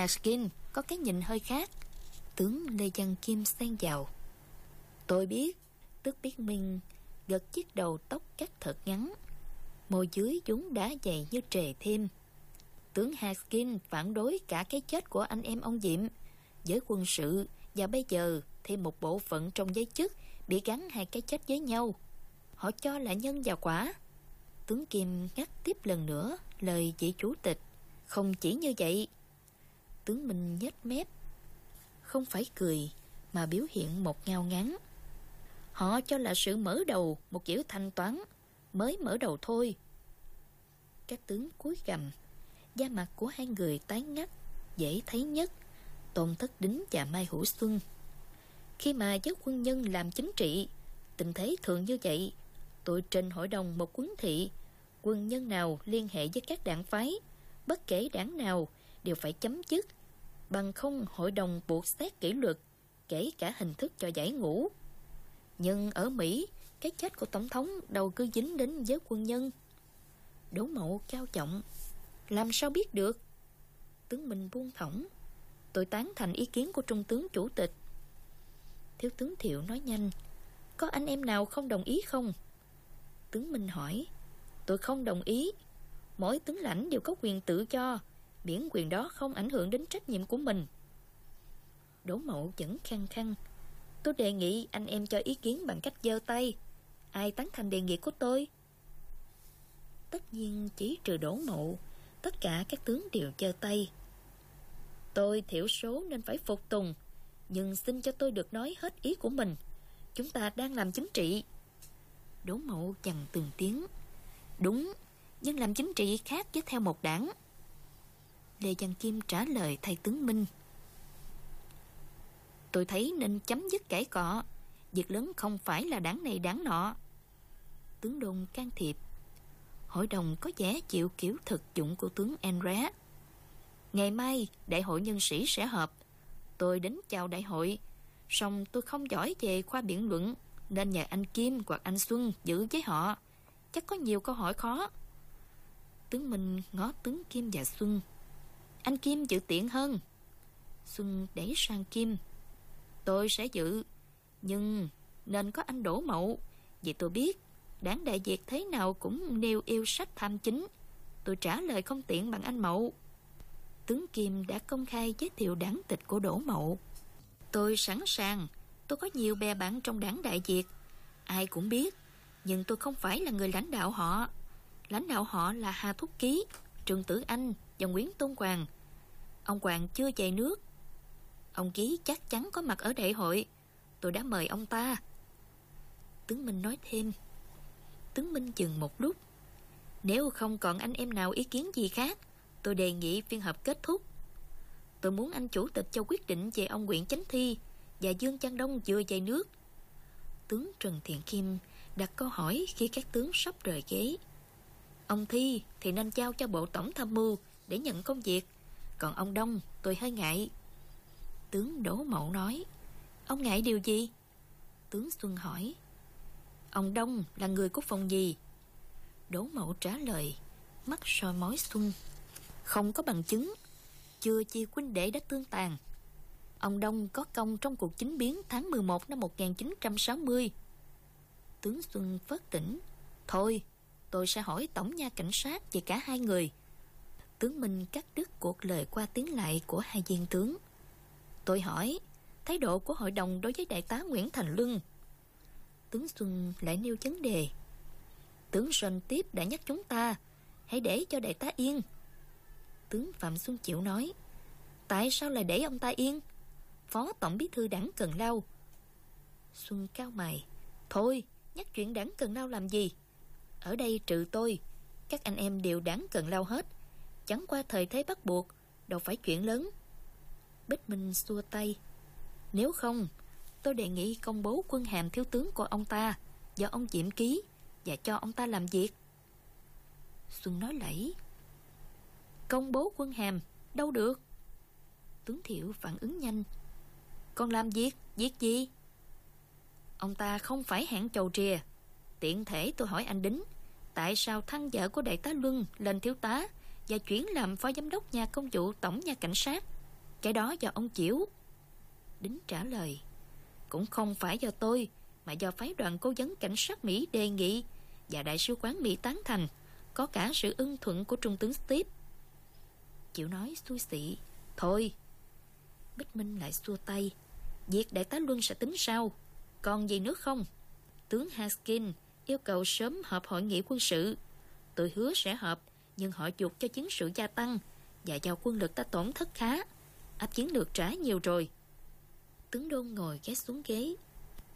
Haskin có cái nhìn hơi khác. Tướng Lê Văn Kim xen vào. Tôi biết, tức biết minh gật chiếc đầu tóc cắt thật ngắn. Môi dưới chúng đã dày như trề thêm. Tướng Haskin phản đối cả cái chết của anh em ông Diệm với quân sự và bây giờ thêm một bộ phận trong giới chức bị gắn hai cái chết với nhau. Họ cho là nhân và quả. Tướng Kim ngắt tiếp lần nữa lời chỉ chủ tịch. Không chỉ như vậy. Tướng Minh nhếch mép. Không phải cười mà biểu hiện một ngao ngắn. Họ cho là sự mở đầu một kiểu thanh toán mới mở đầu thôi. Các tướng cúi gầm da mặt của hai người tái ngắt dễ thấy nhất Tôn Thất Đính và Mai Hữu Xuân. Khi mà với quân nhân làm chính trị, tình thế thường như vậy, tôi trình hội đồng một quấn thị, quân nhân nào liên hệ với các đảng phái, bất kể đảng nào đều phải chấm dứt, bằng không hội đồng buộc xét kỷ luật, kể cả hình thức cho giải ngũ. Nhưng ở Mỹ, cái chết của Tổng thống đâu cứ dính đến giới quân nhân. Đỗ mậu cao trọng, làm sao biết được? Tướng Minh buông thõng, Tôi tán thành ý kiến của Trung tướng Chủ tịch Thiếu tướng Thiệu nói nhanh Có anh em nào không đồng ý không? Tướng Minh hỏi Tôi không đồng ý Mỗi tướng lãnh đều có quyền tự cho Miễn quyền đó không ảnh hưởng đến trách nhiệm của mình. Đỗ Mậu vẫn khăng khăng. Tôi đề nghị anh em cho ý kiến bằng cách giơ tay. Ai tán thành đề nghị của tôi? Tất nhiên chỉ trừ Đỗ Mậu, Tất cả các tướng đều giơ tay. Tôi thiểu số nên phải phục tùng, Nhưng xin cho tôi được nói hết ý của mình. Chúng ta đang làm chính trị. Đỗ mậu chằn từng tiếng. Đúng, Nhưng làm chính trị khác với theo một đảng. Lê Văn Kim trả lời thay tướng Minh. Tôi thấy nên chấm dứt cãi cọ. Việc lớn không phải là đảng này đảng nọ. Tướng Đôn can thiệp. Hội đồng có vẻ chịu kiểu thực dụng của tướng Enra Ngày mai, đại hội nhân sĩ sẽ họp. Tôi đến chào đại hội. Song tôi không giỏi về khoa biện luận, Nên nhờ anh Kim hoặc anh Xuân giữ với họ. Chắc có nhiều câu hỏi khó. Tướng Minh ngó tướng Kim và Xuân. Anh Kim giữ tiện hơn. Xuân đẩy sang Kim. Tôi sẽ giữ Nhưng nên có anh đổ Mậu. Vì tôi biết Đảng Đại Việt thế nào cũng nêu yêu sách tham chính. Tôi trả lời không tiện bằng anh Mậu. Tướng Kim đã công khai giới thiệu đảng tịch của Đỗ Mậu. Tôi sẵn sàng, tôi có nhiều bè bạn trong đảng Đại Việt. Ai cũng biết, nhưng tôi không phải là người lãnh đạo họ. Lãnh đạo họ là Hà Thúc Ký, Trương Tử Anh và Nguyễn Tôn Quang. Ông Quang chưa về nước. Ông Ký chắc chắn có mặt ở đại hội. Tôi đã mời ông ta. Tướng Minh nói thêm. Tướng Minh dừng một lúc. Nếu không còn anh em nào ý kiến gì khác, Tôi đề nghị phiên họp kết thúc Tôi muốn anh chủ tịch cho quyết định về ông Nguyễn Chánh Thi và Dương Trang Đông vừa về nước. Tướng Trần Thiện Kim đặt câu hỏi khi các tướng sắp rời ghế. Ông Thi thì nên trao cho Bộ Tổng Tham mưu để nhận công việc, còn ông Đông tôi hơi ngại. Tướng Đỗ Mậu nói, ông ngại điều gì? Tướng Xuân hỏi, ông Đông là người của phòng gì? Đỗ Mậu trả lời, mắt soi mói Xuân không có bằng chứng chưa chi huynh đệ đã tương tàn ông Đông có công trong cuộc chính biến tháng 11 năm 1960 tướng Xuân phớt tỉnh thôi tôi sẽ hỏi tổng nha cảnh sát về cả hai người tướng Minh cắt đứt cuộc lời qua tiếng lại của hai viên tướng. Tôi hỏi, thái độ của hội đồng đối với đại tá Nguyễn Thành Luân? Tướng Xuân lại nêu vấn đề. Tướng Sơn tiếp đã nhắc chúng ta, hãy để cho đại tá yên. Tướng Phạm Xuân Chịu nói, Tại sao lại để ông ta yên? Phó Tổng Bí Thư đảng Cần Lao. Xuân cao mày, Thôi, nhắc chuyện đảng Cần Lao làm gì? Ở đây trừ tôi, Các anh em đều đảng Cần Lao hết. Chẳng qua thời thế bắt buộc Đâu phải chuyện lớn. Bích Minh xua tay. Nếu không Tôi đề nghị công bố quân hàm thiếu tướng của ông ta Do ông Diệm ký Và cho ông ta làm việc. Xuân nói lẫy. Công bố quân hàm Đâu được? Tướng Thiệu phản ứng nhanh. Con làm việc, việc gì? Ông ta không phải hạng chầu trìa. Tiện thể tôi hỏi anh Đính Tại sao thăng vợ của đại tá Luân lên thiếu tá và chuyển làm phó giám đốc nhà công vụ tổng nhà cảnh sát Cái đó do ông chịu. Đính trả lời. Cũng không phải do tôi, mà do phái đoàn cố vấn cảnh sát Mỹ đề nghị và đại sứ quán Mỹ tán thành, có cả sự ưng thuận của Trung tướng Steve. Chịu nói xui xị. Thôi. Bích Minh lại xua tay. Việc đại tá Luân sẽ tính sau. Còn gì nữa không? Tướng Haskin yêu cầu sớm họp hội nghị quân sự. Tôi hứa sẽ họp, nhưng họ chuột cho chiến sự gia tăng và giao quân lực ta tổn thất khá. Áp chiến lược trả nhiều rồi. Tướng Đôn ngồi ghé xuống ghế,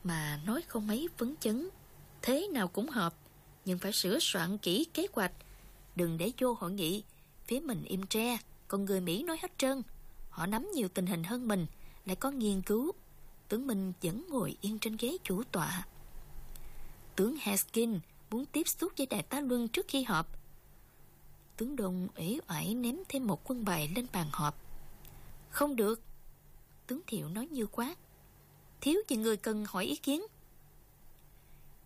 mà nói không mấy phấn chấn. Thế nào cũng hợp nhưng phải sửa soạn kỹ kế hoạch. Đừng để vô hội nghị, phía mình im tre, còn người Mỹ nói hết trơn. Họ nắm nhiều tình hình hơn mình, lại có nghiên cứu. Tướng Minh vẫn ngồi yên trên ghế chủ tọa. Tướng Haskin muốn tiếp xúc với đại tá Luân trước khi họp. Tướng Đông ủy oải ném thêm một quân bài lên bàn họp. Không được. Tướng Thiệu nói như quá Thiếu gì người cần hỏi ý kiến.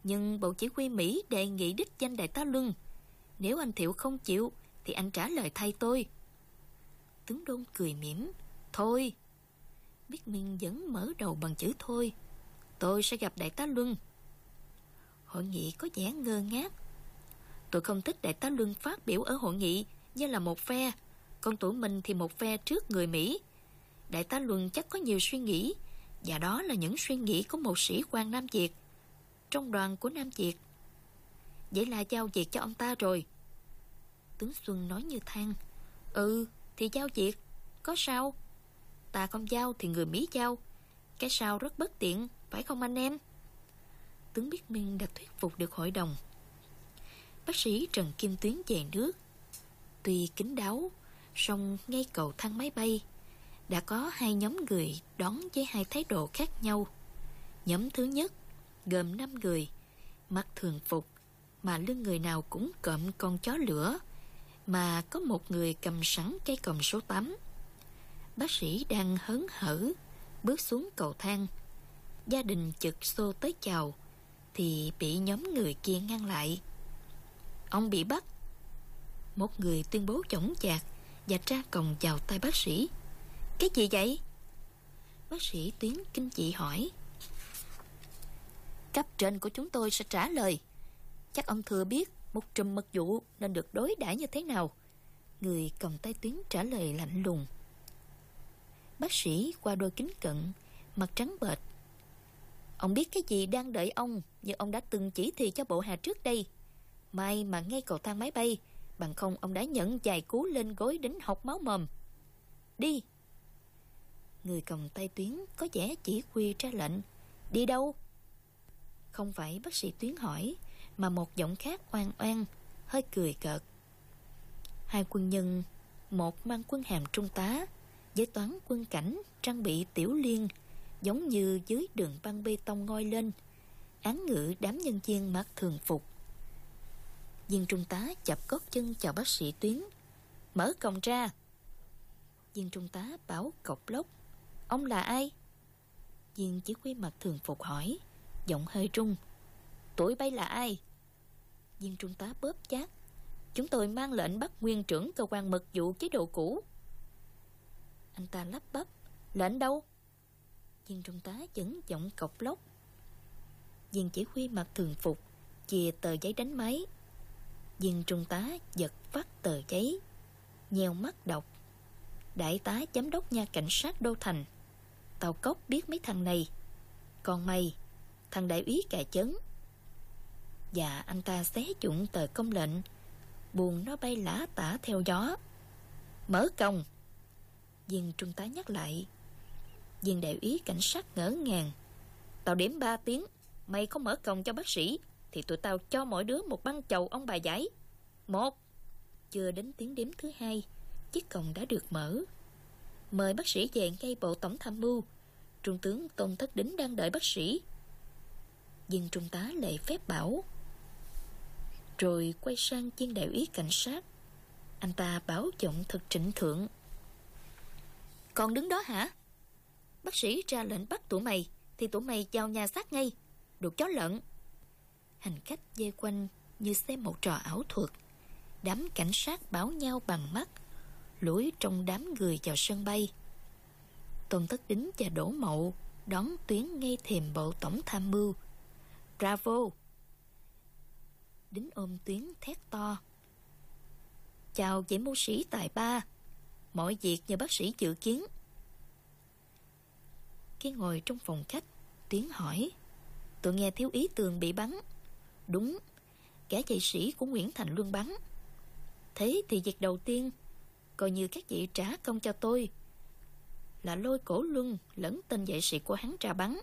Nhưng Bộ Chỉ huy Mỹ đề nghị đích danh đại tá Luân. Nếu anh Thiệu không chịu, thì anh trả lời thay tôi. Tướng Đôn cười mỉm. Thôi. Biết Minh vẫn mở đầu bằng chữ thôi. Tôi sẽ gặp đại tá Luân. Hội nghị có vẻ ngơ ngác. Tôi không thích đại tá Luân phát biểu ở hội nghị như là một phe. Còn tụi mình thì một phe trước người Mỹ. Đại tá Luân chắc có nhiều suy nghĩ và đó là những suy nghĩ của một sĩ quan Nam Việt trong đoàn của Nam Việt. Vậy là giao việc cho ông ta rồi. Tướng Xuân nói như than. Ừ, thì giao việc. Có sao? Ta không giao thì người Mỹ giao. Cái sao rất bất tiện, phải không anh em? Tướng Biết Minh đã thuyết phục được hội đồng. Bác sĩ Trần Kim Tuyến về nước. Tuy kính đáo, song ngay cầu thang máy bay đã có hai nhóm người đón với hai thái độ khác nhau. Nhóm thứ nhất gồm 5 người, mặc thường phục, mà lưng người nào cũng cộm con chó lửa, mà có một người cầm sẵn cây còm số 8. Bác sĩ đang hớn hở, bước xuống cầu thang. Gia đình chực xô tới chào, thì bị nhóm người kia ngăn lại. Ông bị bắt. Một người tuyên bố chổng chạc và ra còng chào tay bác sĩ. Cái gì vậy? Bác sĩ Tuyến kinh dị hỏi. Cấp trên của chúng tôi sẽ trả lời. Chắc ông thừa biết một trùm mật vụ nên được đối đãi như thế nào. Người cầm tay Tuyến trả lời lạnh lùng. Bác sĩ qua đôi kính cận, mặt trắng bệch. Ông biết cái gì đang đợi ông như ông đã từng chỉ thị cho bộ hạ trước đây. May mà ngay cầu thang máy bay, bằng không ông đã nhận dài cú lên gối đến học máu mồm. Đi! Người cầm tay Tuyến có vẻ chỉ quy ra lệnh. Đi đâu? Không phải bác sĩ Tuyến hỏi, mà một giọng khác oan oan, hơi cười cợt. Hai quân nhân, một mang quân hàm trung tá, với toán quân cảnh trang bị tiểu liên, giống như dưới đường băng bê tông ngoi lên, án ngữ đám nhân viên mặc thường phục. Viên trung tá chập gót chân chào bác sĩ Tuyến, mở cổng ra. Viên trung tá bảo cọc lốc, ông là ai? Viên chỉ huy mặt thường phục hỏi, giọng hơi trung. Tuổi bay là ai? Viên trung tá bóp chát. Chúng tôi mang lệnh bắt nguyên trưởng cơ quan mật vụ chế độ cũ. Anh ta lắp bắp. Lệnh đâu? Viên trung tá vẫn giọng cọc lốc. Viên chỉ huy mặt thường phục, chìa tờ giấy đánh máy. Viên trung tá giật phát tờ giấy, nheo mắt đọc. Đại tá giám đốc nha cảnh sát Đô Thành. Tàu cốc biết mấy thằng này. Còn mày, thằng đại úy cà chấn. Và anh ta xé dụng tờ công lệnh, buồn nó bay lả tả theo gió. Mở còng! Viên trung tá nhắc lại. Viên đại úy cảnh sát ngỡ ngàng. Tao điểm 3 tiếng, mày không mở còng cho bác sĩ, thì tụi tao cho mỗi đứa một băng chầu ông bà giải. Một! Chưa đến tiếng đếm thứ hai, chiếc cổng đã được mở. Mời bác sĩ về ngay bộ tổng tham mưu. Trung tướng Tôn Thất Đính đang đợi bác sĩ. Viên trung tá lệ phép bảo. Rồi quay sang viên đại úy cảnh sát. Anh ta báo giọng thật trịnh thượng. Còn đứng đó hả? Bác sĩ ra lệnh bắt tụi mày Thì tụi mày vào nhà xác ngay Được chó lợn Hành khách dây quanh như xem một trò ảo thuật Đám cảnh sát báo nhau bằng mắt lũi trong đám người vào sân bay Tôn Tất Đính và Đỗ Mậu đón tuyến ngay thềm bộ tổng tham mưu. Bravo! Đính ôm tuyến thét to. Chào vị mưu sĩ tài ba. Mọi việc nhờ bác sĩ dự kiến. Khi ngồi trong phòng khách, tuyến hỏi. Tôi nghe thiếu ý tường bị bắn. Đúng, kẻ dạy sĩ của Nguyễn Thành Luân bắn. Thế thì việc đầu tiên, coi như các vị trả công cho tôi, là lôi cổ luân lẫn tên dạy sĩ của hắn ra bắn.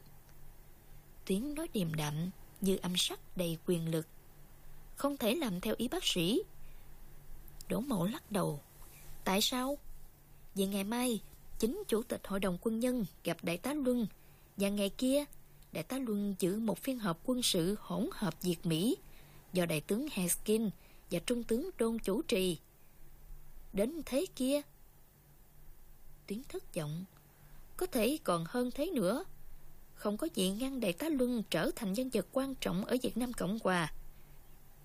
Tuyến nói điềm đạm như âm sắc đầy quyền lực. Không thể làm theo ý bác sĩ. Đỗ mẫu lắc đầu. Tại sao? Vì ngày mai, chính chủ tịch hội đồng quân nhân gặp đại tá Luân và ngày kia, đại tá Luân giữ một phiên họp quân sự hỗn hợp Việt Mỹ do đại tướng Heskin và trung tướng Đôn chủ trì. Đến thế kia, Tuyến thất vọng Có thể còn hơn thế nữa. Không có gì ngăn đại tá Luân trở thành nhân vật quan trọng ở Việt Nam Cộng Hòa.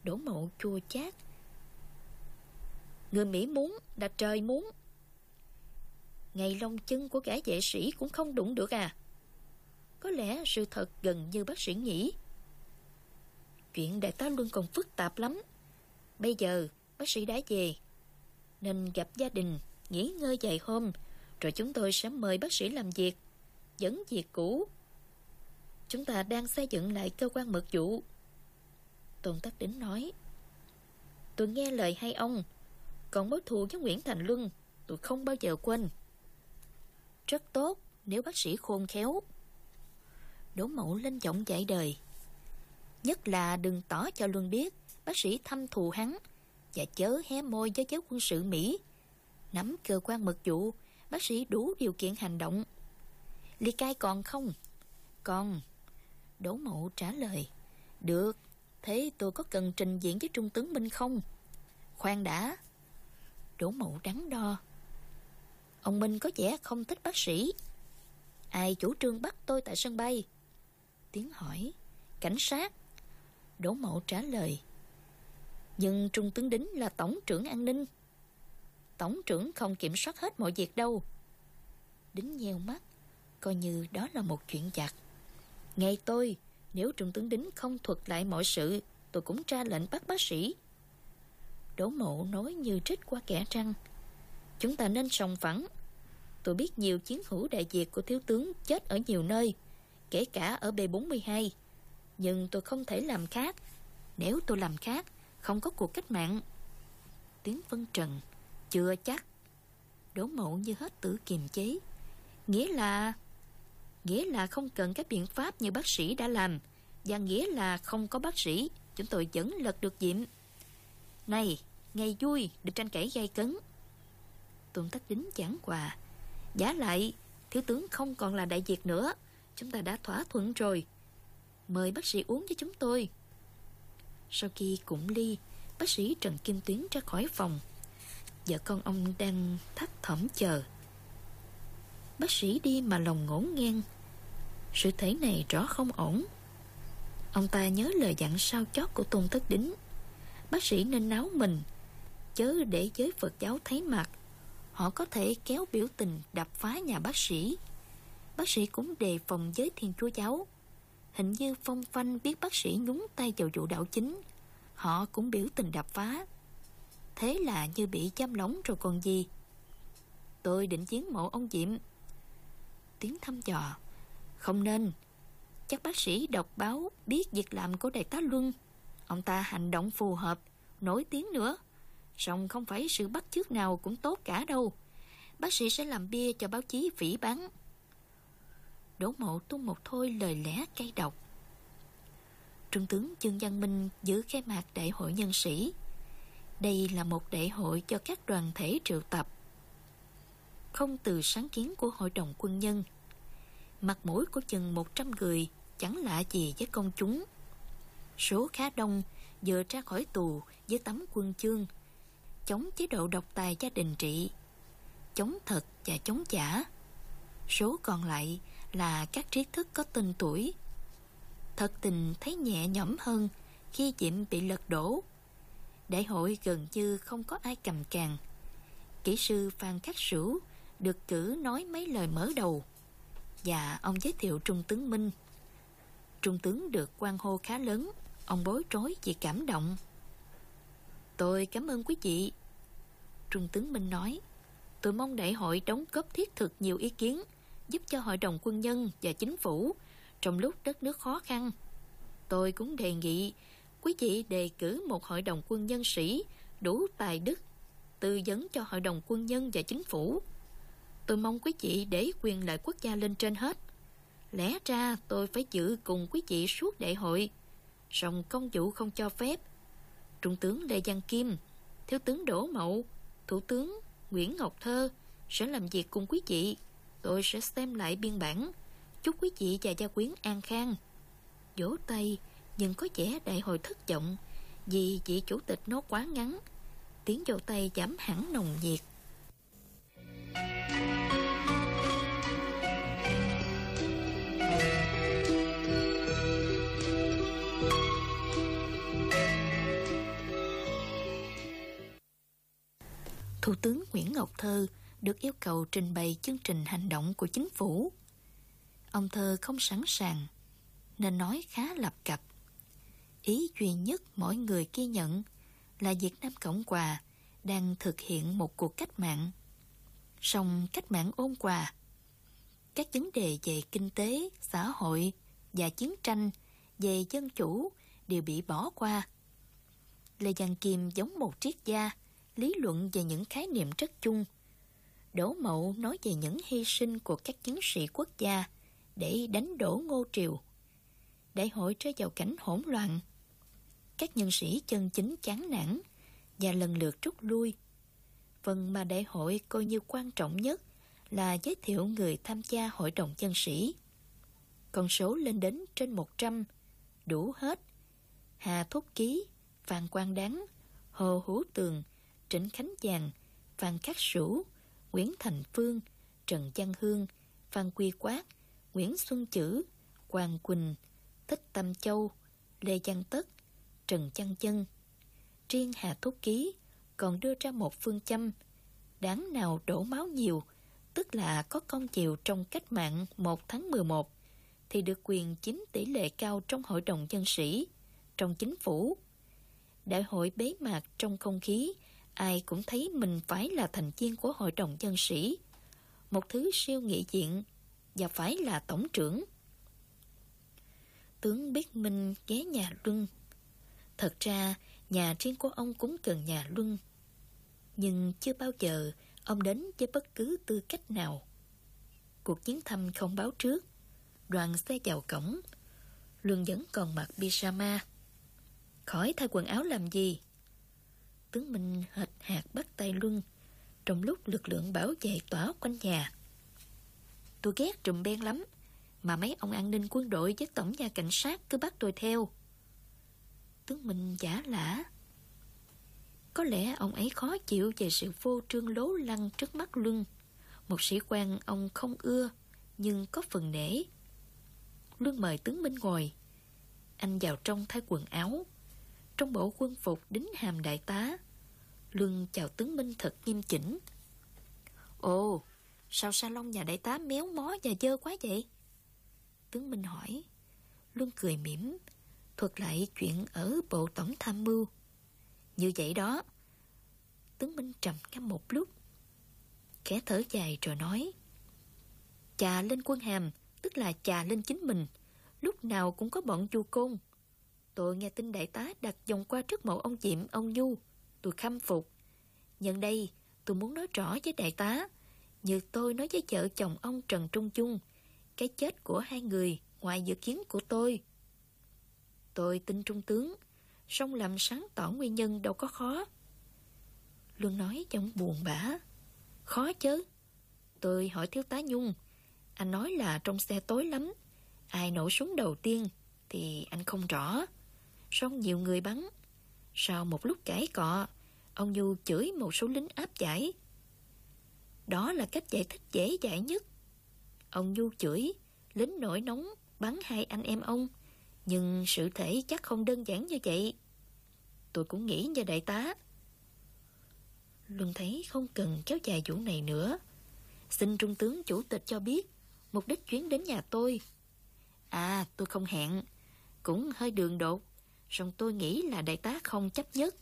Đổ mộ chua chát. Người Mỹ muốn là trời muốn. Ngày lông chân của gã vệ sĩ cũng không đụng được à. Có lẽ sự thật gần như bác sĩ nghĩ. Chuyện đại tá Luân còn phức tạp lắm. Bây giờ, bác sĩ đã về. Nên gặp gia đình, Nghỉ ngơi vài hôm, rồi chúng tôi sẽ mời bác sĩ làm việc, Dẫn việc cũ. Chúng ta đang xây dựng lại cơ quan mật vụ. Tôn Tắc Đính nói, Tôi nghe lời hai ông. Còn mối thù với Nguyễn Thành Luân, Tôi không bao giờ quên. Rất tốt nếu bác sĩ khôn khéo. Đỗ mẫu lên giọng dạy đời. Nhất là đừng tỏ cho Luân biết, Bác sĩ thăm thù hắn Và chớ hé môi với giới quân sự Mỹ. Nắm cơ quan mật vụ, Bác sĩ đủ điều kiện hành động. Ly cai còn không? Còn. Đỗ Mậu trả lời. Được, Thế tôi có cần trình diện với Trung tướng Minh không? Khoan đã. Đỗ Mậu đắn đo. Ông Minh có vẻ không thích bác sĩ. Ai chủ trương bắt tôi tại sân bay? Tiếng hỏi. Cảnh sát. Đỗ Mậu trả lời. Nhưng Trung tướng Đính là tổng trưởng an ninh. Tổng trưởng không kiểm soát hết mọi việc đâu. Đính nheo mắt, Coi như đó là một chuyện chặt Ngay tôi, Nếu trung tướng Đính không thuật lại mọi sự, Tôi cũng ra lệnh bắt bác sĩ. Đỗ mộ nói như trích qua kẻ trăng Chúng ta nên sòng phẳng. Tôi biết nhiều chiến hữu đại diệt của thiếu tướng chết ở nhiều nơi. Kể cả ở B42 Nhưng tôi không thể làm khác. Nếu tôi làm khác, Không có cuộc cách mạng. Tiếng phân trần chưa chắc. Đỗ mộ như hết tự kiềm chế. Nghĩa là Nghĩa là không cần các biện pháp như bác sĩ đã làm. Và nghĩa là không có bác sĩ, Chúng tôi vẫn lật được diệm Này, Ngày vui được tranh cãi gây cấn. Tôn Tất Đính giảng quà Giá lại, Thiếu tướng không còn là đại việt nữa. Chúng ta đã thỏa thuận rồi. Mời bác sĩ uống cho chúng tôi. Sau khi cũng ly, Bác sĩ Trần Kim Tuyến ra khỏi phòng. Vợ con ông đang thắt thỏm chờ. Bác sĩ đi mà lòng ngổn ngang. Sự thể này rõ không ổn. Ông ta nhớ lời dặn sao chót của Tôn thất Đính. Bác sĩ nên náo mình, Chớ để giới Phật giáo thấy mặt. Họ có thể kéo biểu tình đập phá nhà bác sĩ. Bác sĩ cũng đề phòng giới thiên chúa giáo. Hình như phong phanh biết bác sĩ nhúng tay vào vụ đảo chính. Họ cũng biểu tình đập phá. Thế là như bị chăm lóng rồi còn gì. Tôi định chiến mộ ông Diệm. Tiếng thăm dò. Không nên. Chắc bác sĩ đọc báo biết việc làm của đại tá Luân. Ông ta hành động phù hợp, Nổi tiếng nữa. Song không phải sự bắt chước nào cũng tốt cả đâu. Bác sĩ sẽ làm bia cho báo chí phỉ bán Đỗ mộ tung một thôi lời lẽ cay độc Trung tướng Dương Văn Minh giữ khai mạc đại hội nhân sĩ đây là một đại hội cho các đoàn thể triệu tập. Không từ sáng kiến của Hội đồng quân nhân, mặt mũi của chừng 100 người chẳng lạ gì với công chúng. Số khá đông vừa ra khỏi tù với tấm quân chương, chống chế độ độc tài gia đình trị, chống thật và chống giả. Số còn lại là các trí thức có tên tuổi. Thật tình thấy nhẹ nhõm hơn khi Diệm bị lật đổ Đại hội gần như không có ai cầm càng Kỹ sư Phan Khắc Sửu được cử nói mấy lời mở đầu Và ông giới thiệu Trung tướng Minh. Trung tướng được quan hô khá lớn, ông bối rối vì cảm động. Tôi cảm ơn quý vị. Trung tướng Minh nói, tôi mong đại hội đóng góp thiết thực nhiều ý kiến, giúp cho hội đồng quân nhân và chính phủ trong lúc đất nước khó khăn. Tôi cũng đề nghị quý vị đề cử một hội đồng quân nhân sĩ đủ tài đức, tư vấn cho hội đồng quân nhân và chính phủ. Tôi mong quý vị để quyền lợi quốc gia lên trên hết. Lẽ ra tôi phải giữ cùng quý vị suốt đại hội, song công vụ không cho phép. Trung tướng Lê Văn Kim, Thiếu tướng Đỗ Mậu, Thủ tướng Nguyễn Ngọc Thơ sẽ làm việc cùng quý vị. Tôi sẽ xem lại biên bản. Chúc quý vị và gia quyến an khang. Vỗ tay, nhưng có vẻ đại hội thất vọng vì vị chủ tịch nó quá ngắn. Tiếng vỗ tay giảm hẳn nồng nhiệt. Thủ tướng Nguyễn Ngọc Thơ được yêu cầu trình bày chương trình hành động của chính phủ. Ông Thơ không sẵn sàng, nên nói khá lập cập. Ý duy nhất mỗi người ghi nhận là Việt Nam Cộng Hòa đang thực hiện một cuộc cách mạng. Song cách mạng ôn hòa, các vấn đề về kinh tế, xã hội và chiến tranh về dân chủ đều bị bỏ qua. Lê Giang Kim giống một triết gia, lý luận về những khái niệm rất chung. Đỗ Mậu nói về những hy sinh của các chiến sĩ quốc gia để đánh đổ Ngô Triều. Đại hội rơi vào cảnh hỗn loạn. Các nhân sĩ chân chính chán nản và lần lượt rút lui. Phần mà đại hội coi như quan trọng nhất là giới thiệu người tham gia hội đồng chân sĩ. Con số lên đến trên 100, đủ hết. Hà Thúc Ký, Phan Quang Đáng, Hồ Hữu Tường, Trịnh Khánh Giàng, Phan Khắc Sửu, Nguyễn Thành Phương, Trần Văn Hương, Phan Quy Quát, Nguyễn Xuân Chữ, Hoàng Quỳnh, Thích Tâm Châu, Lê Văn Tất, Trần Văn Chân. Riêng Hà Thúc Ký còn đưa ra một phương châm đáng nào đổ máu nhiều, tức là có công chiều trong cách mạng 1 tháng 11, thì được quyền chiếm tỷ lệ cao trong hội đồng dân sĩ, trong chính phủ. Đại hội bế mạc trong không khí ai cũng thấy mình phải là thành viên của hội đồng dân sĩ, một thứ siêu nghị diện và phải là tổng trưởng. Tướng biết Minh ghé nhà Luân. Thật ra, nhà riêng của ông cũng cần nhà Luân. Nhưng chưa bao giờ ông đến với bất cứ tư cách nào. Cuộc chiến thăm không báo trước, đoàn xe vào cổng. Luân vẫn còn mặc pyjama. Khỏi thay quần áo làm gì? Tướng Minh hệt hạt bắt tay Luân trong lúc lực lượng bảo vệ tỏa quanh nhà. Tôi ghét trùm ben lắm, mà mấy ông an ninh quân đội với tổng gia cảnh sát cứ bắt tôi theo. Tướng Minh giả lả. Có lẽ ông ấy khó chịu về sự vô trương lố lăng trước mắt Luân. Một sĩ quan ông không ưa, nhưng có phần nể. Luân mời tướng Minh ngồi. Anh vào trong thay quần áo, trong bộ quân phục đính hàm đại tá. Luân chào tướng Minh thật nghiêm chỉnh. Ồ, sao salon nhà đại tá méo mó và dơ quá vậy? Tướng Minh hỏi. Luân cười mỉm, thuật lại chuyện ở bộ tổng tham mưu. Như vậy đó. Tướng Minh trầm ngâm một lúc. Khẽ thở dài rồi nói. Chà lên quân hàm, tức là chà lên chính mình. Lúc nào cũng có bọn chu côn. Tôi nghe tin đại tá đặt vòng qua trước mộ ông Diệm, ông Nhu. Tôi khâm phục. Nhân đây, tôi muốn nói rõ với đại tá, như tôi nói với vợ chồng ông Trần Trung Chung, cái chết của hai người ngoài dự kiến của tôi. Tôi tin trung tướng, song làm sáng tỏ nguyên nhân đâu có khó. Luân nói giọng buồn bã. Khó chứ. Tôi hỏi thiếu tá Nhung, anh nói là trong xe tối lắm, ai nổ súng đầu tiên thì anh không rõ. Song nhiều người bắn. Sau một lúc cãi cọ, ông Du chửi một số lính áp giải. Đó là cách giải thích dễ dãi nhất. Ông Du chửi, lính nổi nóng, bắn hai anh em ông. Nhưng sự thể chắc không đơn giản như vậy. Tôi cũng nghĩ như đại tá. Luân thấy không cần kéo dài vụ này nữa. Xin Trung tướng Chủ tịch cho biết, Mục đích chuyến đến nhà tôi. À, tôi không hẹn. Cũng hơi đường đột. Song tôi nghĩ là đại tá không chấp nhất.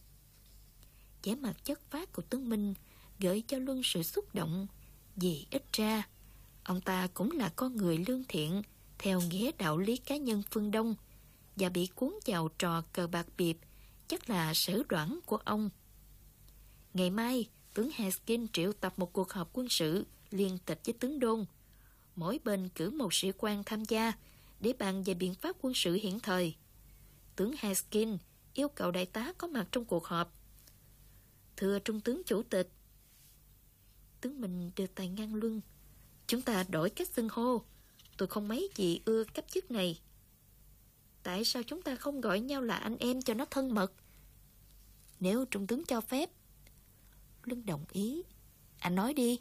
vẻ mặt chất phát của tướng Minh gợi cho Luân sự xúc động. Vì ít ra, ông ta cũng là con người lương thiện theo nghĩa đạo lý cá nhân phương Đông và bị cuốn vào trò cờ bạc biệp chắc là sở đoản của ông. Ngày mai, tướng Heskin triệu tập một cuộc họp quân sự liên tịch với tướng Đôn. Mỗi bên cử một sĩ quan tham gia để bàn về biện pháp quân sự hiện thời. Tướng haskin yêu cầu đại tá có mặt trong cuộc họp. Thưa Trung tướng Chủ tịch, tướng mình đưa tay ngang lưng Chúng ta đổi cách xưng hô. Tôi không mấy gì ưa cấp chức này. Tại sao chúng ta không gọi nhau là anh em cho nó thân mật? Nếu trung tướng cho phép. lưng đồng ý. Anh nói đi.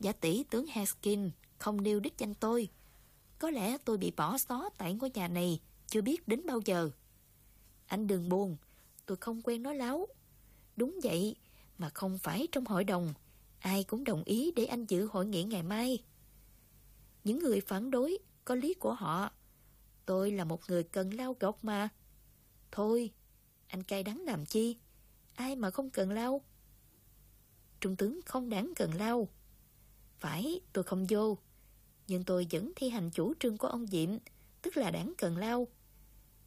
Giả tỷ tướng Haskin không nêu đích danh tôi. Có lẽ tôi bị bỏ xó tại ngôi nhà này chưa biết đến bao giờ. Anh đừng buồn, tôi không quen nói láo. Đúng vậy, mà không phải trong hội đồng, ai cũng đồng ý để anh dự hội nghị ngày mai. Những người phản đối có lý của họ. Tôi là một người cần lao gọt mà. Thôi, anh cay đắng làm chi? Ai mà không cần lao? Trung tướng không đáng cần lao. Phải, tôi không vô. Nhưng tôi vẫn thi hành chủ trương của ông Diệm, tức là đáng cần lao.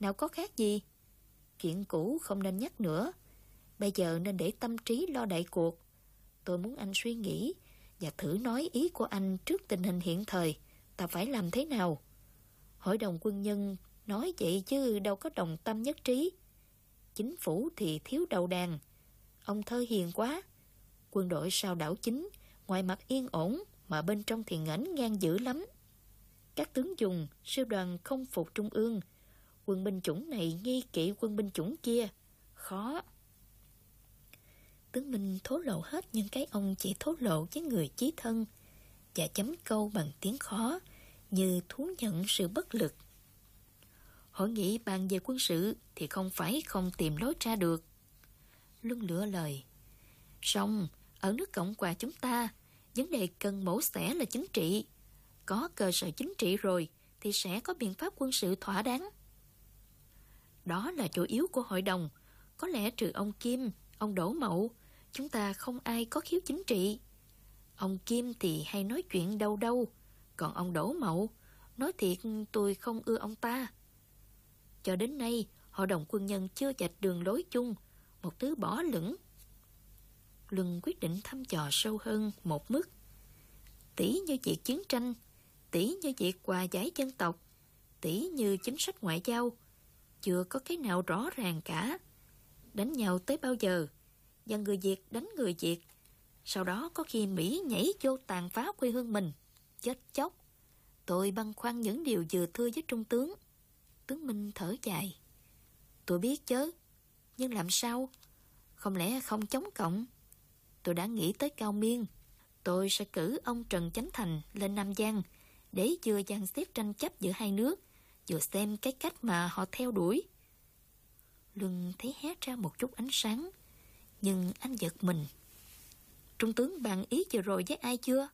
Nào có khác gì? Chuyện cũ không nên nhắc nữa. Bây giờ nên để tâm trí lo đại cuộc. Tôi muốn anh suy nghĩ và thử nói ý của anh trước tình hình hiện thời. Ta phải làm thế nào? Hội đồng quân nhân nói vậy chứ đâu có đồng tâm nhất trí. Chính phủ thì thiếu đầu đàn. Ông thơ hiền quá. Quân đội sao đảo chính, ngoài mặt yên ổn mà bên trong thì ngảnh ngang dữ lắm. Các tướng dùng, sư đoàn không phục trung ương. Quân binh chủng này nghi kỵ quân binh chủng kia. Khó. Tướng Minh thố lộ hết nhưng cái ông chỉ thố lộ với người chí thân và chấm câu bằng tiếng khó như thú nhận sự bất lực. Hội nghị bàn về quân sự thì không phải không tìm lối ra được. Luân lửa lời. Xong, ở nước Cộng hòa chúng ta, vấn đề cần mổ xẻ là chính trị. Có cơ sở chính trị rồi thì sẽ có biện pháp quân sự thỏa đáng. Đó là chỗ yếu của hội đồng. Có lẽ trừ ông Kim, ông Đỗ Mậu, chúng ta không ai có khiếu chính trị. Ông Kim thì hay nói chuyện đâu đâu, còn ông Đỗ Mậu, nói thiệt tôi không ưa ông ta. Cho đến nay, hội đồng quân nhân chưa chạch đường lối chung, một thứ bỏ lửng. Luân quyết định thăm dò sâu hơn một mức. Tỷ như việc chiến tranh, tỷ như việc hòa giải dân tộc, tỷ như chính sách ngoại giao, chưa có cái nào rõ ràng cả. Đánh nhau tới bao giờ? Và người Việt đánh người Việt. Sau đó có khi Mỹ nhảy vô tàn phá quê hương mình. Chết chóc. Tôi băn khoăn những điều vừa thưa với trung tướng. Tướng Minh thở dài. Tôi biết chứ, nhưng làm sao? Không lẽ không chống cộng? Tôi đã nghĩ tới Cao Miên. Tôi sẽ cử ông Trần Chánh Thành lên Nam Giang để vừa dàn xếp tranh chấp giữa hai nước, vừa xem cái cách mà họ theo đuổi. Luân thấy hé ra một chút ánh sáng, nhưng anh giật mình. Trung tướng bàn ý vừa rồi với ai chưa?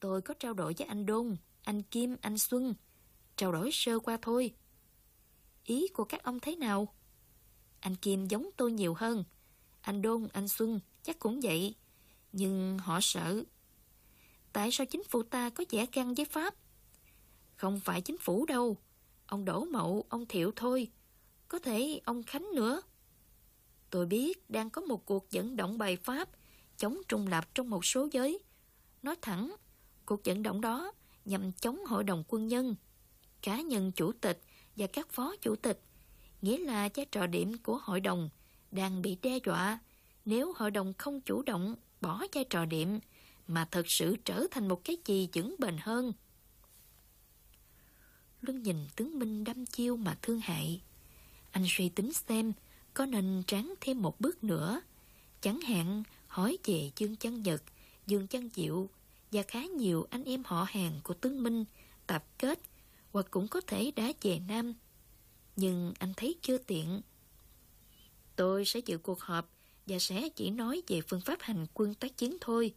Tôi có trao đổi với anh Đôn, anh Kim, anh Xuân. Trao đổi sơ qua thôi. Ý của các ông thế nào? Anh Kim giống tôi nhiều hơn. Anh Đôn, anh Xuân chắc cũng vậy. Nhưng họ sợ. Tại sao chính phủ ta có vẻ căng với Pháp? Không phải chính phủ đâu. Ông Đỗ Mậu, ông Thiệu thôi. Có thể ông Khánh nữa. Tôi biết đang có một cuộc vận động bài Pháp chống trung lập trong một số giới. Nói thẳng, cuộc vận động đó nhằm chống hội đồng quân nhân, cá nhân chủ tịch và các phó chủ tịch, nghĩa là vai trò điểm của hội đồng đang bị đe dọa nếu hội đồng không chủ động bỏ vai trò điểm mà thật sự trở thành một cái gì vững bền hơn luôn nhìn tướng Minh đâm chiêu mà thương hại. Anh suy tính xem có nên tráng thêm một bước nữa. Chẳng hạn hỏi về Dương Chân Nhật, Dương Chân Diệu và khá nhiều anh em họ hàng của tướng Minh tập kết hoặc cũng có thể đã về Nam. Nhưng anh thấy chưa tiện. Tôi sẽ dự cuộc họp và sẽ chỉ nói về phương pháp hành quân tác chiến thôi.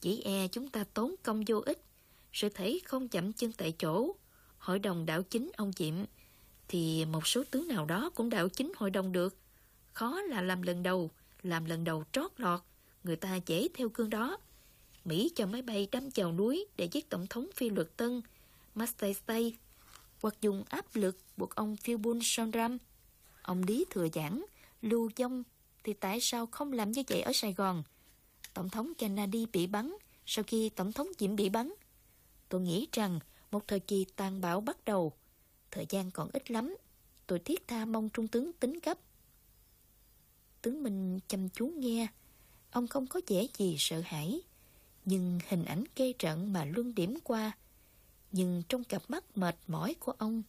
Chỉ e chúng ta tốn công vô ích, sự thể không chậm chân tại chỗ. Hội đồng đảo chính ông Diệm thì một số tướng nào đó cũng đảo chính hội đồng được. Khó là làm lần đầu, làm lần đầu trót lọt, người ta dễ theo cương đó. Mỹ cho máy bay đâm chào núi để giết tổng thống phi luật tân Mastay hoặc dùng áp lực buộc ông Philbun Sondram. Ông Lý thừa giảng, lưu dông thì tại sao không làm như vậy ở Sài Gòn? Tổng thống Kennedy bị bắn sau khi Tổng thống Diệm bị bắn. Tôi nghĩ rằng một thời kỳ tàn bạo bắt đầu. Thời gian còn ít lắm. Tôi thiết tha mong trung tướng tính gấp. Tướng Minh chăm chú nghe. Ông không có vẻ gì sợ hãi. Nhưng hình ảnh kê trận mà Luân điểm qua. Nhưng trong cặp mắt mệt mỏi của ông,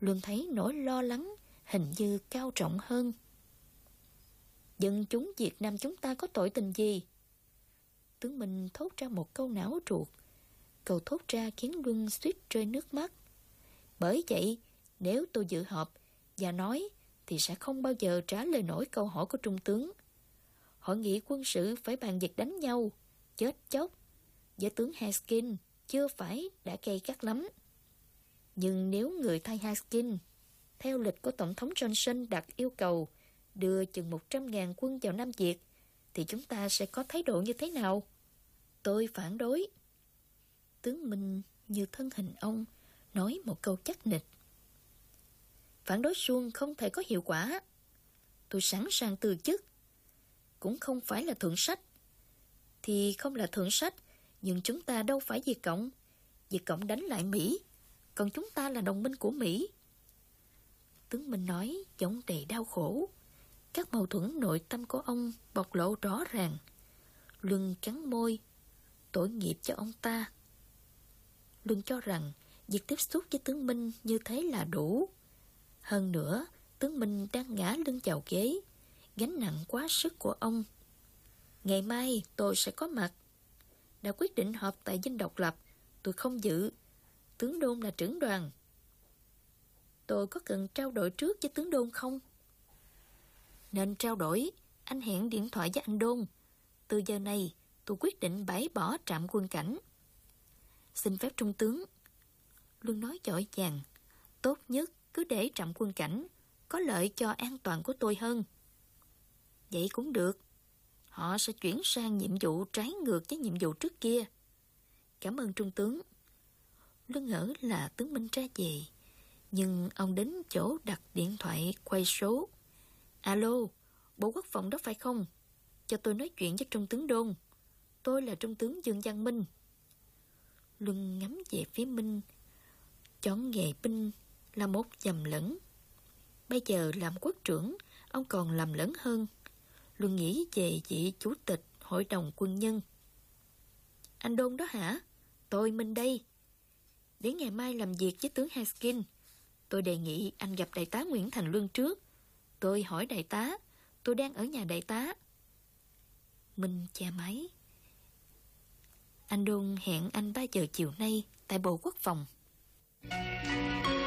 Luân thấy nỗi lo lắng hình như cao trọng hơn. Dân chúng Việt Nam chúng ta có tội tình gì? Tướng Minh thốt ra một câu não ruột. Câu thốt ra khiến Luân suýt rơi nước mắt. Bởi vậy, nếu tôi dự họp và nói thì sẽ không bao giờ trả lời nổi câu hỏi của Trung tướng. Hội nghị quân sự phải bàn việc đánh nhau, chết chóc. Với tướng Haskin chưa phải đã gây cắt lắm. Nhưng nếu người thay Haskin, theo lịch của Tổng thống Johnson đặt yêu cầu đưa chừng 100.000 quân vào Nam Việt, thì chúng ta sẽ có thái độ như thế nào? Tôi phản đối. Tướng Minh như thân hình ông, nói một câu chắc nịch. Phản đối suông không thể có hiệu quả. Tôi sẵn sàng từ chức. Cũng không phải là thượng sách. Thì không là thượng sách, nhưng chúng ta đâu phải diệt Cộng. diệt Cộng đánh lại Mỹ, còn chúng ta là đồng minh của Mỹ. Tướng Minh nói giọng đầy đau khổ. Các mâu thuẫn nội tâm của ông bộc lộ rõ ràng. Luân cắn môi, tội nghiệp cho ông ta luôn cho rằng việc tiếp xúc với tướng Minh như thế là đủ. Hơn nữa, tướng Minh đang ngã lưng vào ghế, gánh nặng quá sức của ông. Ngày mai tôi sẽ có mặt. Đã quyết định họp tại dinh độc lập, tôi không dự. Tướng Đôn là trưởng đoàn. Tôi có cần trao đổi trước với tướng Đôn không? Nên trao đổi, anh hẹn điện thoại với anh Đôn. Từ giờ này, tôi quyết định bãi bỏ trạm quân cảnh. Xin phép trung tướng. Luân nói giỏi chàng, tốt nhất cứ để trạm quân cảnh, có lợi cho an toàn của tôi hơn. Vậy cũng được. Họ sẽ chuyển sang nhiệm vụ trái ngược với nhiệm vụ trước kia. Cảm ơn trung tướng. Luân ngỡ là tướng Minh ra về, nhưng ông đến chỗ đặt điện thoại quay số. Alo, Bộ Quốc phòng đó phải không? Cho tôi nói chuyện với Trung tướng Đôn. Tôi là Trung tướng Dương Văn Minh. Luân ngắm về phía Minh. Chọn nghề binh là một dầm lẫn. Bây giờ làm quốc trưởng, ông còn làm lẫn hơn. Luân nghĩ về vị chủ tịch hội đồng quân nhân. Anh Đôn đó hả? Tôi Minh đây. Đến ngày mai làm việc với tướng Haskin. Tôi đề nghị anh gặp đại tá Nguyễn Thành Luân trước. Tôi hỏi đại tá, tôi đang ở nhà đại tá. Minh che máy. Anh Đôn hẹn anh 3 giờ chiều nay tại Bộ Quốc phòng. Thank you.